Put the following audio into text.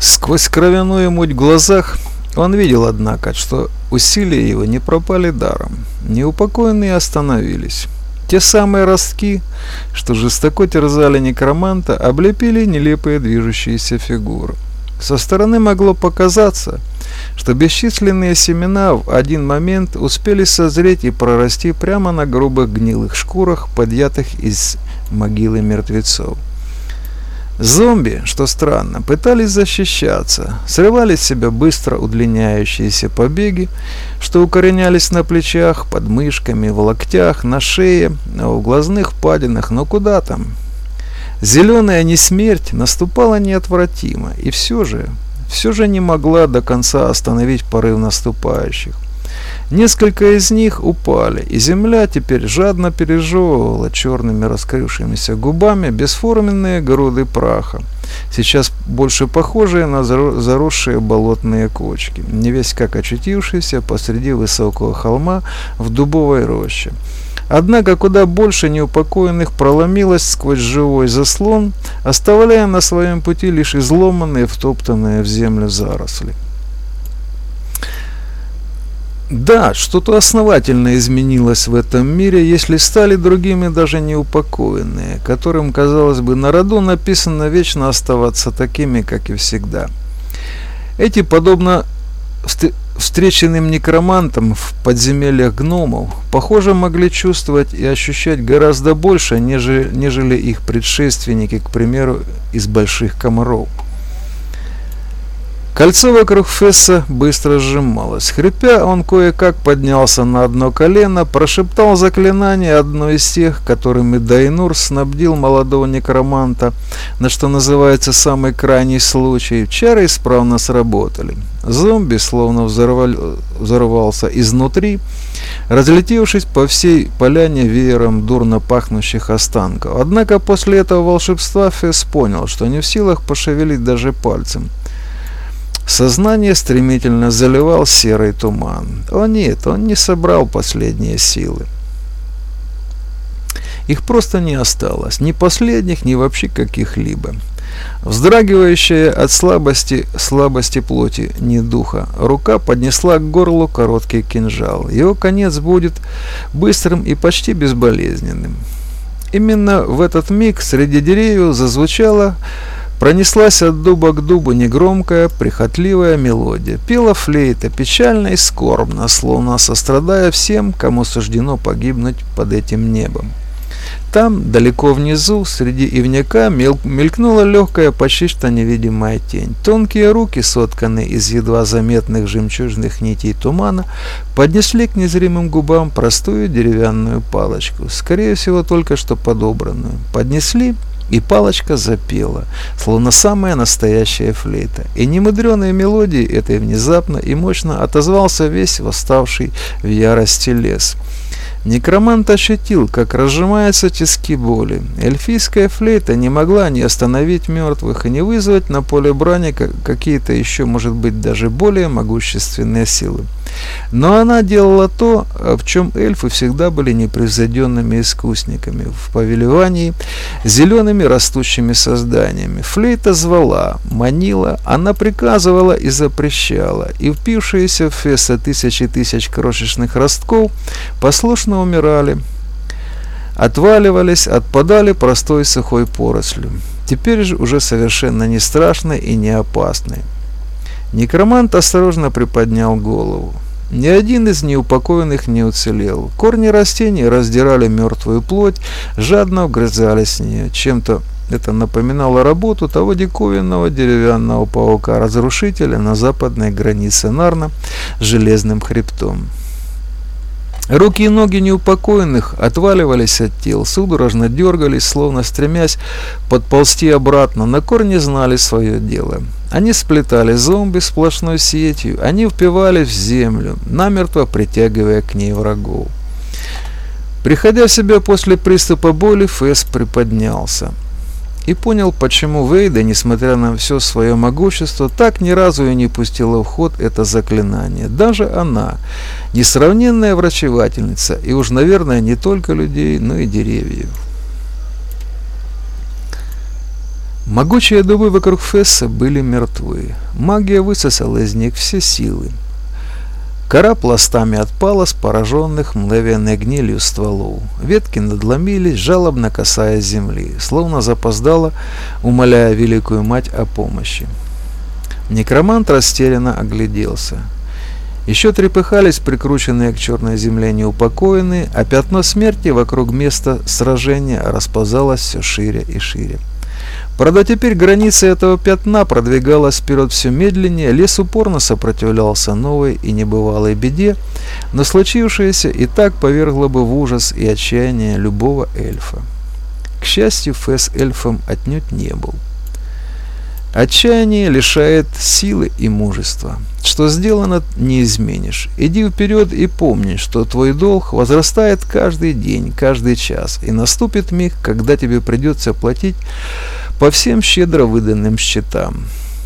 Сквозь кровяную муть в глазах он видел, однако, что усилия его не пропали даром. Неупокоенные остановились. Те самые ростки, что жестоко терзали некроманта, облепили нелепые движущиеся фигуры. Со стороны могло показаться, что бесчисленные семена в один момент успели созреть и прорасти прямо на грубых гнилых шкурах, подъятых из могилы мертвецов. Зомби, что странно, пытались защищаться, срывали с себя быстро удлиняющиеся побеги, что укоренялись на плечах, под мышками, в локтях, на шее, в глазных впадинах, но куда там? Зеленая не смерть наступала неотвратимо, и все же, все же не могла до конца остановить порыв наступающих. Несколько из них упали, и земля теперь жадно пережевывала черными раскрывшимися губами бесформенные груды праха, сейчас больше похожие на заросшие болотные кочки, не весь как очутившиеся посреди высокого холма в дубовой роще. Однако куда больше неупокоенных проломилось сквозь живой заслон, оставляя на своем пути лишь изломанные, втоптанные в землю заросли. Да, что-то основательно изменилось в этом мире, если стали другими даже неупокоенные, которым, казалось бы, на роду написано вечно оставаться такими, как и всегда. Эти, подобно встреченным некромантам в подземельях гномов, похоже, могли чувствовать и ощущать гораздо больше, нежели, нежели их предшественники, к примеру, из больших комаров. Кольцо вокруг Фесса быстро сжималось. Хрипя, он кое-как поднялся на одно колено, прошептал заклинание, одно из тех, которыми Дайнур снабдил молодого некроманта, на что называется самый крайний случай. Чары исправно сработали. Зомби словно взорвал, взорвался изнутри, разлетевшись по всей поляне веером дурно пахнущих останков. Однако после этого волшебства Фесс понял, что не в силах пошевелить даже пальцем. Сознание стремительно заливал серый туман. О нет, он не собрал последние силы. Их просто не осталось, ни последних, ни вообще каких-либо. Вздрагивающая от слабости, слабости плоти, не духа, рука поднесла к горлу короткий кинжал. Его конец будет быстрым и почти безболезненным. Именно в этот миг среди деревьев зазвучало Пронеслась от дуба к дубу негромкая, прихотливая мелодия. Пела флейта, печально и скорбно, словно сострадая всем, кому суждено погибнуть под этим небом. Там, далеко внизу, среди ивняка, мелькнула легкая, почти что невидимая тень. Тонкие руки, сотканные из едва заметных жемчужных нитей тумана, поднесли к незримым губам простую деревянную палочку, скорее всего, только что подобранную. Поднесли и палочка запела, словно самая настоящая флейта. И немудреной мелодии этой внезапно и мощно отозвался весь восставший в ярости лес. Некромант ощутил, как разжимаются тиски боли. Эльфийская флейта не могла ни остановить мертвых и не вызвать на поле брани какие-то еще, может быть, даже более могущественные силы. Но она делала то, в чем эльфы всегда были непревзойденными искусниками, в повелевании зелеными растущими созданиями. Флейта звала, манила, она приказывала и запрещала, и впившиеся в феса тысячи тысяч крошечных ростков послушно умирали, отваливались, отпадали простой сухой порослью. Теперь же уже совершенно не страшной и не опасной. Некромант осторожно приподнял голову. Ни один из неупокоенных не уцелел. Корни растений раздирали мертвую плоть, жадно вгрызались в нее. Чем-то это напоминало работу того диковинного деревянного паука-разрушителя на западной границе Нарна с железным хребтом. Руки и ноги неупокоенных отваливались от тел, судорожно дергались, словно стремясь подползти обратно, на корни знали свое дело. Они сплетали зомби сплошной сетью, они впивались в землю, намертво притягивая к ней врагов. Приходя в себя после приступа боли, Фэс приподнялся и понял, почему Вейда, несмотря на все свое могущество, так ни разу и не пустила в ход это заклинание. Даже она, несравненная врачевательница, и уж, наверное, не только людей, но и деревьев. Могучие дубы вокруг Фесса были мертвы. Магия высосала из них все силы. Кора пластами отпала с пораженных мгновенной гнилью стволов. Ветки надломились, жалобно касаясь земли, словно запоздало, умоляя Великую Мать о помощи. Некромант растерянно огляделся. Еще трепыхались прикрученные к черной земле неупокоенные, а пятно смерти вокруг места сражения расползалось все шире и шире. Правда, теперь граница этого пятна продвигалась вперед все медленнее, лес упорно сопротивлялся новой и небывалой беде, но случившееся и так повергло бы в ужас и отчаяние любого эльфа. К счастью, Фэс эльфом отнюдь не был. Отчаяние лишает силы и мужества. Что сделано, не изменишь. Иди вперед и помни, что твой долг возрастает каждый день, каждый час, и наступит миг, когда тебе придется платить по всем щедро выданным счетам.